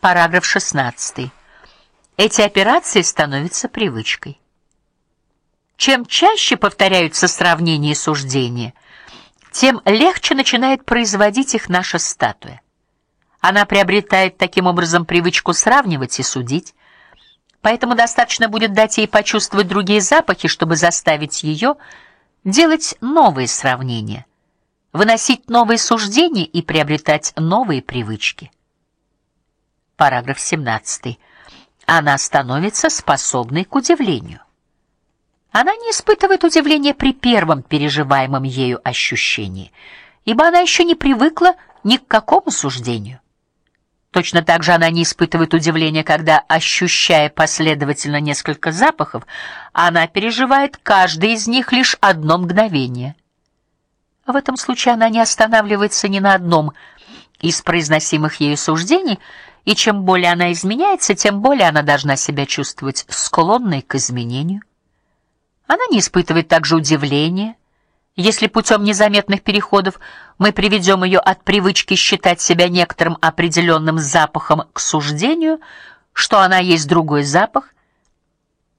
Параграф 16. Эти операции становятся привычкой. Чем чаще повторяются сравнения и суждения, тем легче начинает производить их наша статуя. Она приобретает таким образом привычку сравнивать и судить. Поэтому достаточно будет дать ей почувствовать другие запахи, чтобы заставить ее делать новые сравнения, выносить новые суждения и приобретать новые привычки. Параграф 17. Она становится способной к удивлению. Она не испытывает удивления при первом переживаемом ею ощущении, ибо она еще не привыкла ни к какому суждению. Точно так же она не испытывает удивления, когда, ощущая последовательно несколько запахов, она переживает каждый из них лишь одно мгновение. В этом случае она не останавливается ни на одном из произносимых ею суждений, и чем более она изменяется, тем более она должна себя чувствовать склонной к изменению. Она не испытывает также удивления, если путем незаметных переходов мы приведем ее от привычки считать себя некоторым определенным запахом к суждению, что она есть другой запах,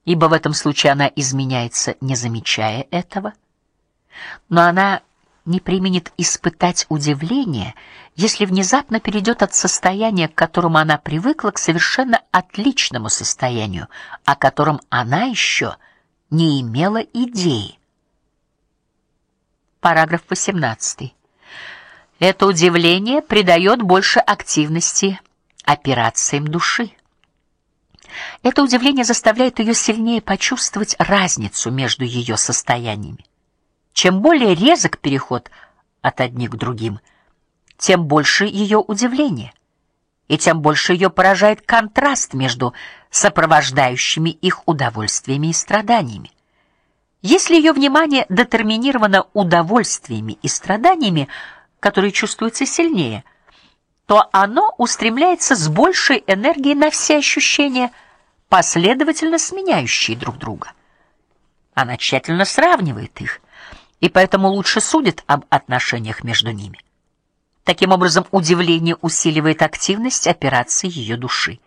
ибо в этом случае она изменяется, не замечая этого. Но она не применит испытать удивление, если внезапно перейдет от состояния, к которому она привыкла, к совершенно отличному состоянию, о котором она еще не имела идеи. Параграф 18. Это удивление придает больше активности операциям души. Это удивление заставляет ее сильнее почувствовать разницу между ее состояниями. Чем более резок переход от одних к другим, тем больше ее удивление, и тем больше ее поражает контраст между сопровождающими их удовольствиями и страданиями. Если ее внимание детерминировано удовольствиями и страданиями, которые чувствуются сильнее, то оно устремляется с большей энергией на все ощущения, последовательно сменяющие друг друга. Она тщательно сравнивает их и поэтому лучше судит об отношениях между ними. Таким образом, удивление усиливает активность операции ее души.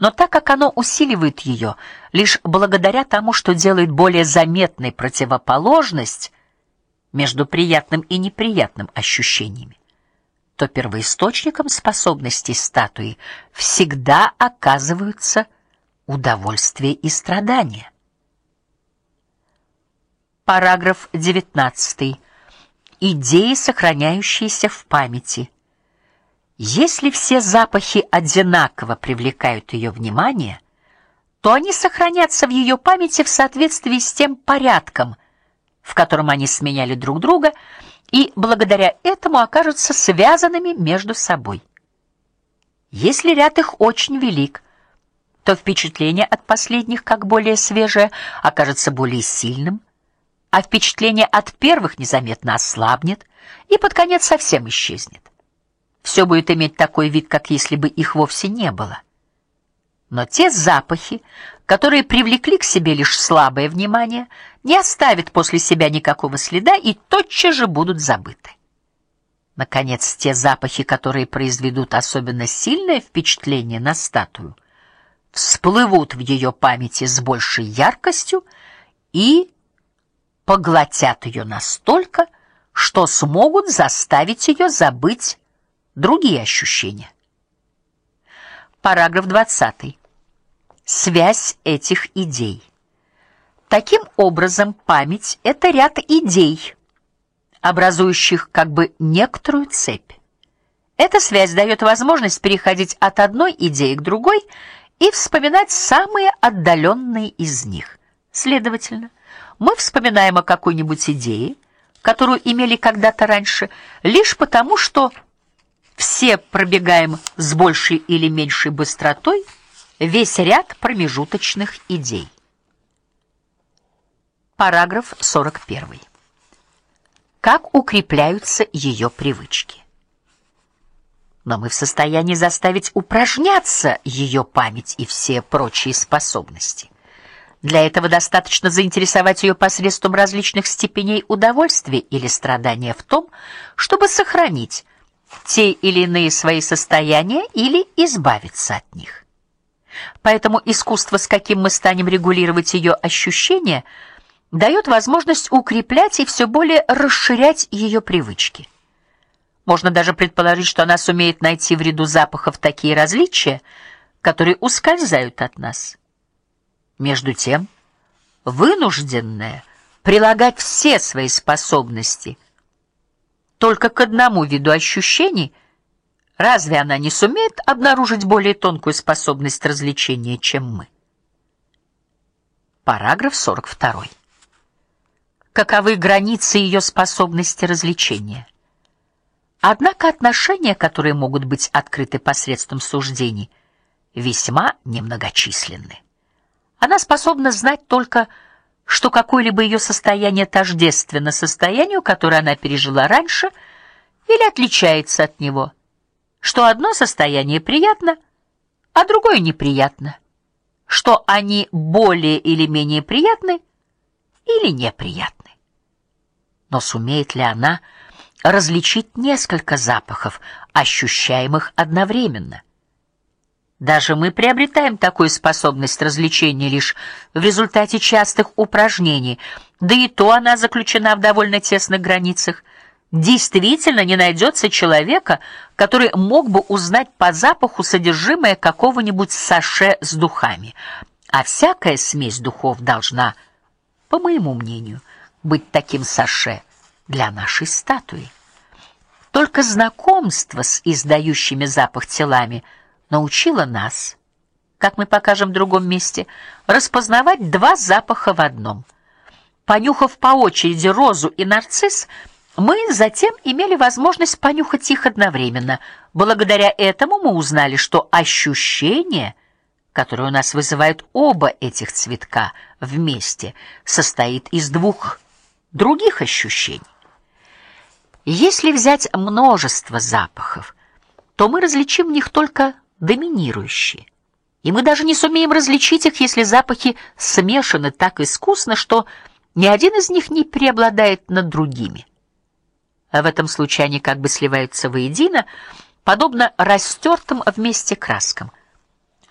Но так как оно усиливает ее лишь благодаря тому, что делает более заметной противоположность между приятным и неприятным ощущениями, то первоисточником способностей статуи всегда оказываются удовольствие и страдание. Параграф 19. Идеи, сохраняющиеся в памяти. Если все запахи одинаково привлекают ее внимание, то они сохранятся в ее памяти в соответствии с тем порядком, в котором они сменяли друг друга, и благодаря этому окажутся связанными между собой. Если ряд их очень велик, то впечатление от последних, как более свежее, окажется более сильным, а впечатление от первых незаметно ослабнет и под конец совсем исчезнет. Все будет иметь такой вид, как если бы их вовсе не было. Но те запахи, которые привлекли к себе лишь слабое внимание, не оставят после себя никакого следа и тотчас же будут забыты. Наконец, те запахи, которые произведут особенно сильное впечатление на статую, всплывут в ее памяти с большей яркостью и поглотят ее настолько, что смогут заставить ее забыть другие ощущения. Параграф 20. Связь этих идей. Таким образом, память это ряд идей, образующих как бы некоторую цепь. Эта связь дает возможность переходить от одной идеи к другой и вспоминать самые отдаленные из них. Следовательно, мы вспоминаем о какой-нибудь идее, которую имели когда-то раньше, лишь потому, что все пробегаем с большей или меньшей быстротой весь ряд промежуточных идей. Параграф 41. Как укрепляются ее привычки? Но мы в состоянии заставить упражняться ее память и все прочие способности. Для этого достаточно заинтересовать ее посредством различных степеней удовольствия или страдания в том, чтобы сохранить те или иные свои состояния или избавиться от них. Поэтому искусство, с каким мы станем регулировать ее ощущения, дает возможность укреплять и все более расширять ее привычки. Можно даже предположить, что она сумеет найти в ряду запахов такие различия, которые ускользают от нас. Между тем, вынужденная прилагать все свои способности только к одному виду ощущений, разве она не сумеет обнаружить более тонкую способность развлечения, чем мы? Параграф 42. Каковы границы ее способности развлечения? Однако отношения, которые могут быть открыты посредством суждений, весьма немногочисленны. Она способна знать только что какое-либо ее состояние тождественно состоянию, которое она пережила раньше, или отличается от него, что одно состояние приятно, а другое неприятно, что они более или менее приятны или неприятны. Но сумеет ли она различить несколько запахов, ощущаемых одновременно? Даже мы приобретаем такую способность развлечения лишь в результате частых упражнений, да и то она заключена в довольно тесных границах. Действительно не найдется человека, который мог бы узнать по запаху содержимое какого-нибудь саше с духами. А всякая смесь духов должна, по моему мнению, быть таким саше для нашей статуи. Только знакомство с издающими запах телами – научила нас, как мы покажем в другом месте, распознавать два запаха в одном. Понюхав по очереди розу и нарцисс, мы затем имели возможность понюхать их одновременно. Благодаря этому мы узнали, что ощущение, которое у нас вызывают оба этих цветка вместе, состоит из двух других ощущений. Если взять множество запахов, то мы различим в них только доминирующие. И мы даже не сумеем различить их, если запахи смешаны так искусно, что ни один из них не преобладает над другими. А в этом случае они как бы сливаются воедино, подобно растертым вместе краскам.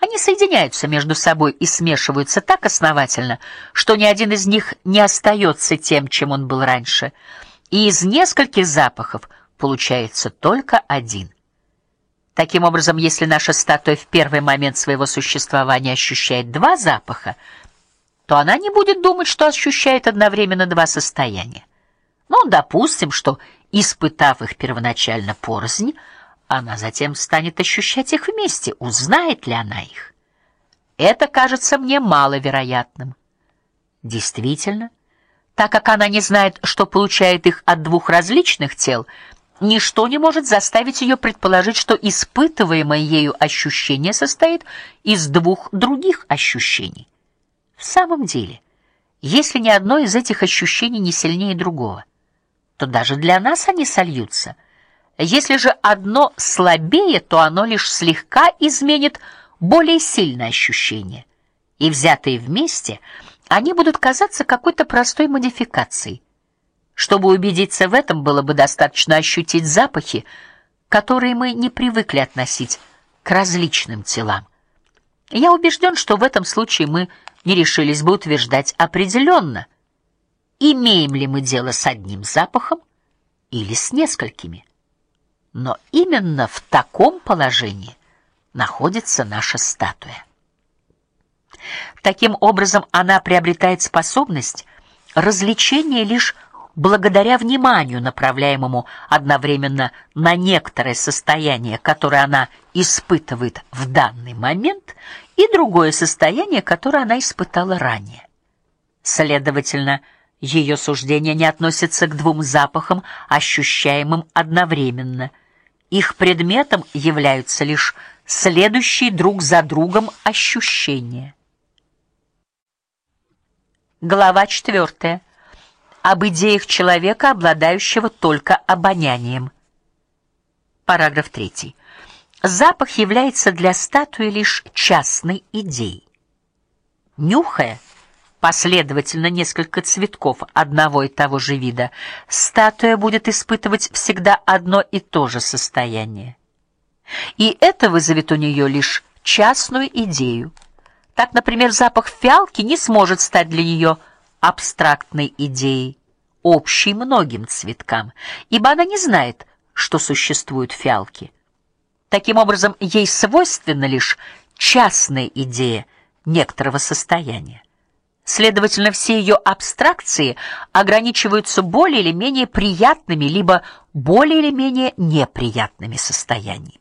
Они соединяются между собой и смешиваются так основательно, что ни один из них не остается тем, чем он был раньше. И из нескольких запахов получается только один. Таким образом, если наша статуя в первый момент своего существования ощущает два запаха, то она не будет думать, что ощущает одновременно два состояния. Ну, допустим, что испытав их первоначально порознь, она затем станет ощущать их вместе. Узнает ли она их? Это кажется мне маловероятным. Действительно, так как она не знает, что получает их от двух различных тел, Ничто не может заставить ее предположить, что испытываемое ею ощущение состоит из двух других ощущений. В самом деле, если ни одно из этих ощущений не сильнее другого, то даже для нас они сольются. Если же одно слабее, то оно лишь слегка изменит более сильное ощущение. И взятые вместе, они будут казаться какой-то простой модификацией. Чтобы убедиться в этом, было бы достаточно ощутить запахи, которые мы не привыкли относить к различным телам. Я убежден, что в этом случае мы не решились бы утверждать определенно, имеем ли мы дело с одним запахом или с несколькими. Но именно в таком положении находится наша статуя. Таким образом, она приобретает способность развлечения лишь благодаря вниманию, направляемому одновременно на некоторое состояние, которое она испытывает в данный момент, и другое состояние, которое она испытала ранее. Следовательно, ее суждение не относится к двум запахам, ощущаемым одновременно. Их предметом являются лишь следующие друг за другом ощущения. Глава четвертая об идеях человека, обладающего только обонянием. Параграф 3. Запах является для статуи лишь частной идеей. Нюхая, последовательно несколько цветков одного и того же вида, статуя будет испытывать всегда одно и то же состояние. И это вызовет у нее лишь частную идею. Так, например, запах фиалки не сможет стать для нее абстрактной идеей, общей многим цветкам, ибо она не знает, что существуют фиалки. Таким образом, ей свойственна лишь частная идея некоторого состояния. Следовательно, все ее абстракции ограничиваются более или менее приятными либо более или менее неприятными состояниями.